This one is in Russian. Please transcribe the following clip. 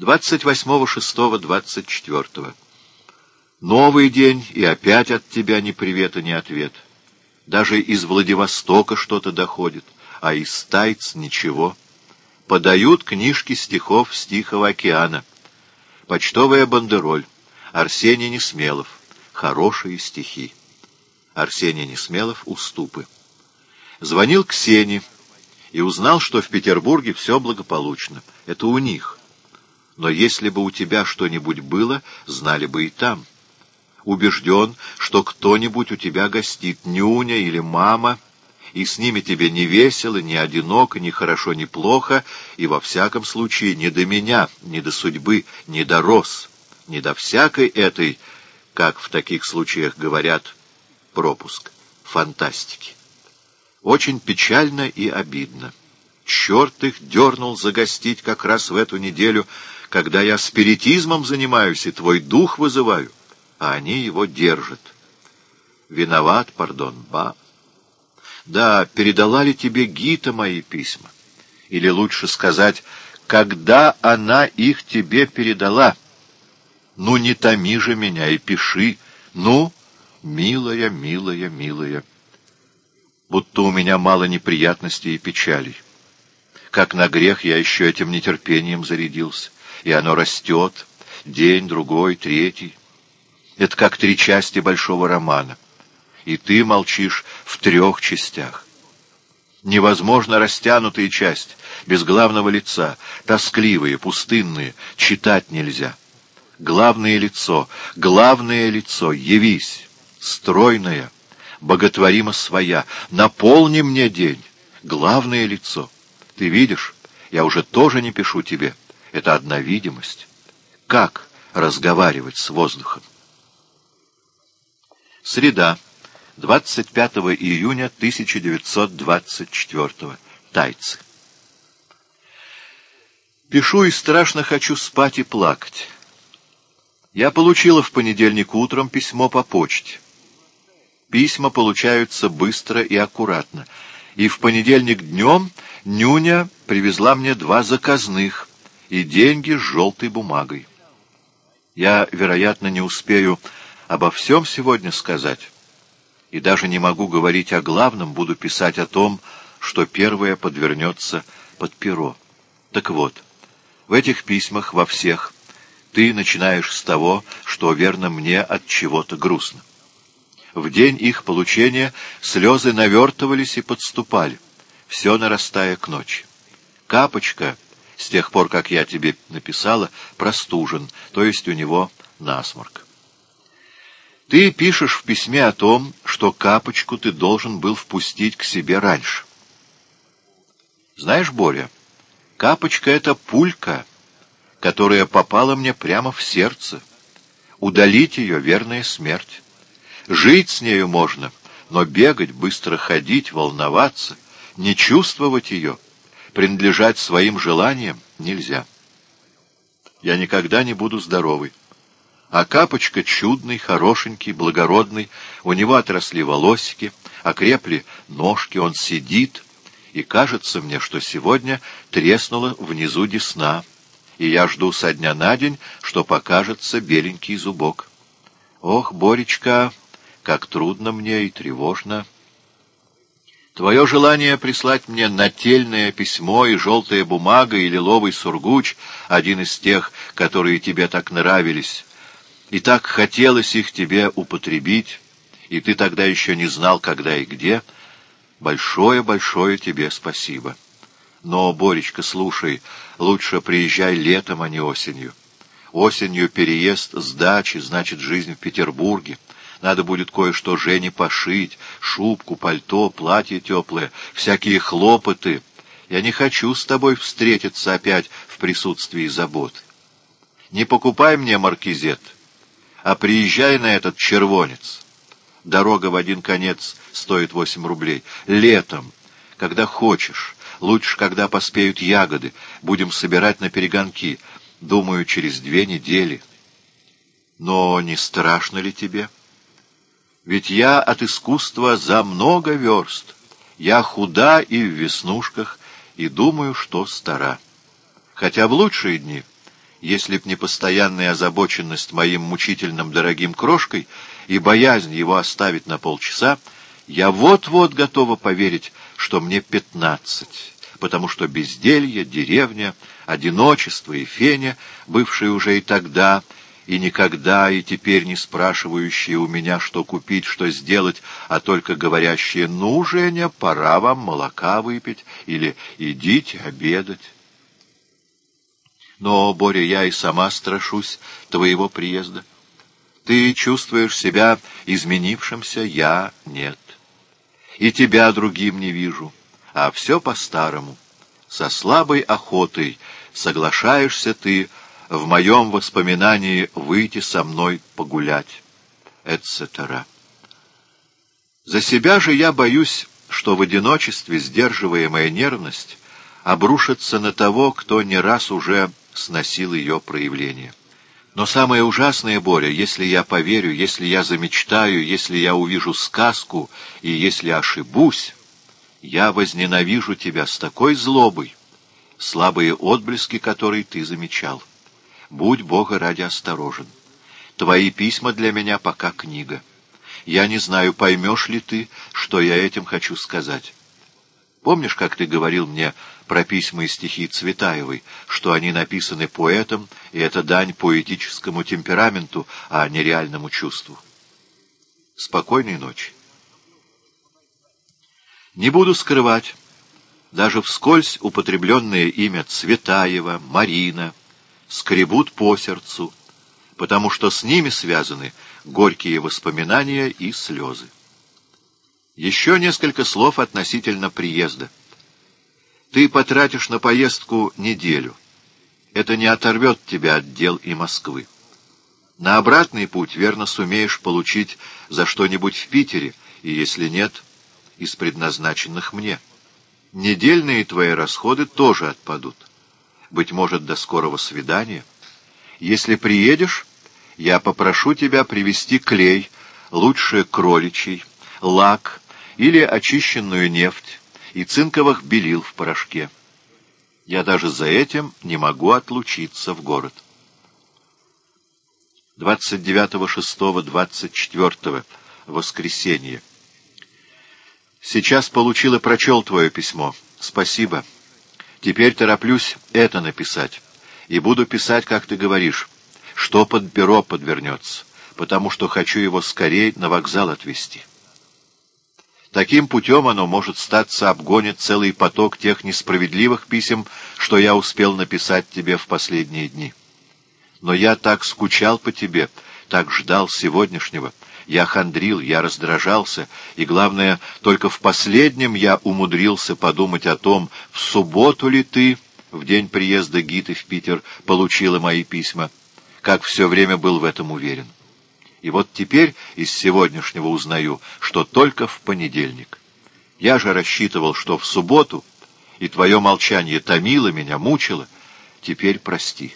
28.06.24. Новый день, и опять от тебя ни привета, ни ответ. Даже из Владивостока что-то доходит, а из Тайц ничего. Подают книжки стихов с Тихого океана. Почтовая бандероль. Арсений Несмелов. Хорошие стихи. Арсений Несмелов. Уступы. Звонил Ксении и узнал, что в Петербурге все благополучно. Это у них. Но если бы у тебя что-нибудь было, знали бы и там. Убежден, что кто-нибудь у тебя гостит, нюня или мама, и с ними тебе не весело, не одиноко, ни хорошо, ни плохо, и во всяком случае не до меня, не до судьбы, не до роз, не до всякой этой, как в таких случаях говорят, пропуск, фантастики. Очень печально и обидно. Черт их дернул загостить как раз в эту неделю, когда я спиритизмом занимаюсь и твой дух вызываю, а они его держат. Виноват, пардон, ба. Да, передала ли тебе Гита мои письма? Или лучше сказать, когда она их тебе передала? Ну, не томи же меня и пиши. Ну, милая, милая, милая будто у меня мало неприятностей и печалей. Как на грех я еще этим нетерпением зарядился, и оно растет, день, другой, третий. Это как три части большого романа, и ты молчишь в трех частях. Невозможно растянутые части, без главного лица, тоскливые, пустынные, читать нельзя. Главное лицо, главное лицо, явись, стройное — боготворима своя. Наполни мне день, главное лицо. Ты видишь, я уже тоже не пишу тебе. Это одна видимость. Как разговаривать с воздухом? Среда, 25 июня 1924 Тайцы. Пишу и страшно хочу спать и плакать. Я получила в понедельник утром письмо по почте. Письма получаются быстро и аккуратно. И в понедельник днем Нюня привезла мне два заказных и деньги с желтой бумагой. Я, вероятно, не успею обо всем сегодня сказать. И даже не могу говорить о главном, буду писать о том, что первое подвернется под перо. Так вот, в этих письмах, во всех, ты начинаешь с того, что, верно, мне от чего-то грустно. В день их получения слезы навертывались и подступали, все нарастая к ночи. Капочка, с тех пор, как я тебе написала, простужен, то есть у него насморк. Ты пишешь в письме о том, что Капочку ты должен был впустить к себе раньше. Знаешь, Боря, Капочка — это пулька, которая попала мне прямо в сердце. Удалить ее — верная смерть. Жить с нею можно, но бегать, быстро ходить, волноваться, не чувствовать ее, принадлежать своим желаниям нельзя. Я никогда не буду здоровый. А Капочка чудный, хорошенький, благородный, у него отросли волосики, окрепли ножки, он сидит, и кажется мне, что сегодня треснула внизу десна, и я жду со дня на день, что покажется беленький зубок. Ох, Боречка, как трудно мне и тревожно. Твое желание прислать мне нательное письмо и желтая бумага и лиловый сургуч, один из тех, которые тебе так нравились, и так хотелось их тебе употребить, и ты тогда еще не знал, когда и где, большое-большое тебе спасибо. Но, Боречка, слушай, лучше приезжай летом, а не осенью. Осенью переезд с дачи, значит, жизнь в Петербурге — надо будет кое-что Жене пошить, шубку, пальто, платье теплое, всякие хлопоты. Я не хочу с тобой встретиться опять в присутствии забот. Не покупай мне маркизет, а приезжай на этот червонец. Дорога в один конец стоит восемь рублей. Летом, когда хочешь, лучше, когда поспеют ягоды, будем собирать на перегонки, думаю, через две недели. Но не страшно ли тебе?» Ведь я от искусства за много верст. Я худа и в веснушках, и думаю, что стара. Хотя в лучшие дни Если б не постоянная озабоченность моим мучительным дорогим крошкой и боязнь его оставить на полчаса, я вот-вот готова поверить, что мне пятнадцать, потому что безделье, деревня, одиночество и феня, бывшие уже и тогда, и никогда, и теперь не спрашивающие у меня, что купить, что сделать, а только говорящие «Ну, Женя, пора вам молока выпить» или «Идите обедать». Но, Боря, я и сама страшусь твоего приезда. Ты чувствуешь себя изменившимся, я — нет. И тебя другим не вижу, а все по-старому. Со слабой охотой соглашаешься ты в моем воспоминании выйти со мной погулять, etc. За себя же я боюсь, что в одиночестве сдерживаемая нервность обрушится на того, кто не раз уже сносил ее проявление. Но самое ужасное, Боря, если я поверю, если я замечтаю, если я увижу сказку и если ошибусь, я возненавижу тебя с такой злобой, слабые отблески которой ты замечал. Будь Бога ради осторожен. Твои письма для меня пока книга. Я не знаю, поймешь ли ты, что я этим хочу сказать. Помнишь, как ты говорил мне про письма и стихи Цветаевой, что они написаны поэтом, и это дань поэтическому темпераменту, а не реальному чувству? Спокойной ночи. Не буду скрывать, даже вскользь употребленное имя Цветаева, Марина — скребут по сердцу, потому что с ними связаны горькие воспоминания и слезы. Еще несколько слов относительно приезда. Ты потратишь на поездку неделю. Это не оторвет тебя от дел и Москвы. На обратный путь, верно, сумеешь получить за что-нибудь в Питере, и, если нет, из предназначенных мне. Недельные твои расходы тоже отпадут быть может, до скорого свидания. Если приедешь, я попрошу тебя привезти клей, лучше кроличий, лак или очищенную нефть и цинковых белил в порошке. Я даже за этим не могу отлучиться в город. 29.06.24. Воскресенье. Сейчас получил и прочел твое письмо. Спасибо. Теперь тороплюсь это написать. И буду писать, как ты говоришь, что под перо подвернется, потому что хочу его скорее на вокзал отвезти. Таким путем оно, может, статься обгонит целый поток тех несправедливых писем, что я успел написать тебе в последние дни. Но я так скучал по тебе, так ждал сегодняшнего, я хандрил, я раздражался, и, главное, только в последнем я умудрился подумать о том, в субботу ли ты, в день приезда Гиты в Питер, получила мои письма, как все время был в этом уверен. И вот теперь из сегодняшнего узнаю, что только в понедельник. Я же рассчитывал, что в субботу, и твое молчание томило меня, мучило. Теперь прости.